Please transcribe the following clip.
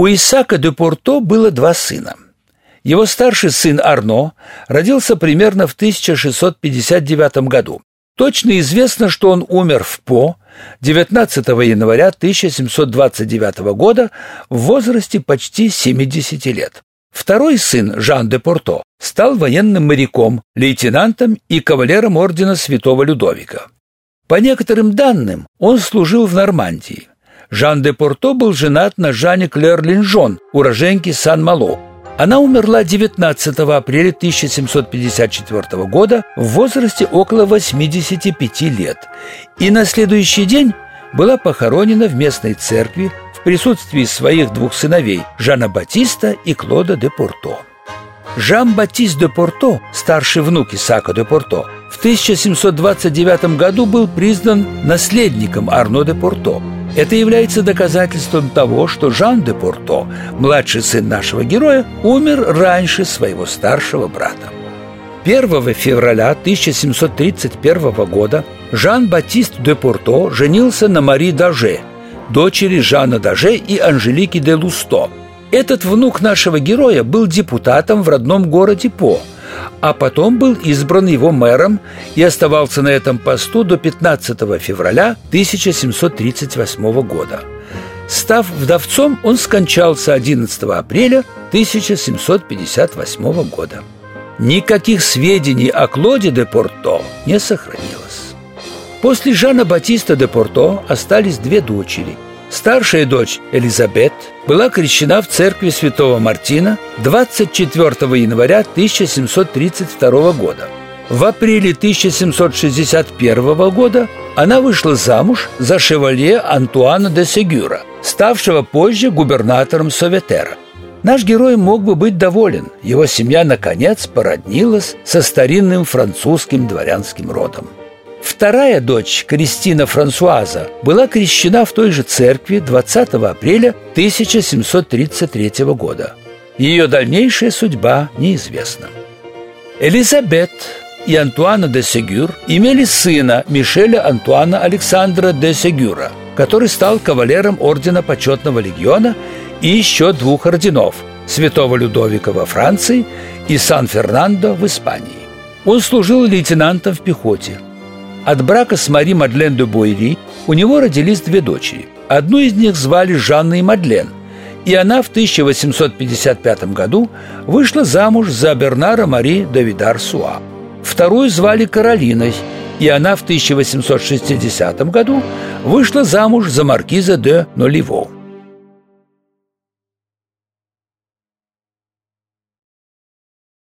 У Исака де Порто было два сына. Его старший сын Арно родился примерно в 1659 году. Точно известно, что он умер в По 19 января 1729 года в возрасте почти 70 лет. Второй сын, Жан де Порто, стал военным моряком, лейтенантом и кавалером ордена Святого Людовика. По некоторым данным, он служил в Нормандии. Жан де Порто был женат на Жанне Клер Линжон, уроженке Сан-Мало. Она умерла 19 апреля 1754 года в возрасте около 85 лет и на следующий день была похоронена в местной церкви в присутствии своих двух сыновей Жана Батиста и Клода де Порто. Жан-Батист де Порто, старший внук Исаака де Порто, в 1729 году был признан наследником Арно де Порто. Это является доказательством того, что Жан де Порто, младший сын нашего героя, умер раньше своего старшего брата. 1 февраля 1731 года Жан-Батист де Порто женился на Мари Даже, дочери Жана Даже и Анжелики де Лусто. Этот внук нашего героя был депутатом в родном городе По, а потом был избран его мэром и оставался на этом посту до 15 февраля 1738 года. Став вдовцом, он скончался 11 апреля 1758 года. Никаких сведений о Клоде де Порто не сохранилось. После Жана Батиста де Порто остались две дочери – Старшая дочь Элизабет была крещена в церкви святого Мартина 24 января 1732 года. В апреле 1761 года она вышла замуж за шевалье Антуана де Сегюра, ставшего позже губернатором Советера. Наш герой мог бы быть доволен. Его семья, наконец, породнилась со старинным французским дворянским родом. Вторая дочь, Кристина Франсуаза, была крещена в той же церкви 20 апреля 1733 года. Ее дальнейшая судьба неизвестна. Элизабет и Антуана де Сегюр имели сына Мишеля Антуана Александра де Сегюра, который стал кавалером Ордена Почетного Легиона и еще двух орденов – Святого Людовика во Франции и Сан-Фернандо в Испании. Он служил лейтенантом в пехоте – от брака с Мари Мадлен де Бойри у него родились две дочери. Одну из них звали Жанной Мадлен, и она в 1855 году вышла замуж за Бернара Мари де Видар Суа. Вторую звали Каролиной, и она в 1860 году вышла замуж за маркиза де Ноливо.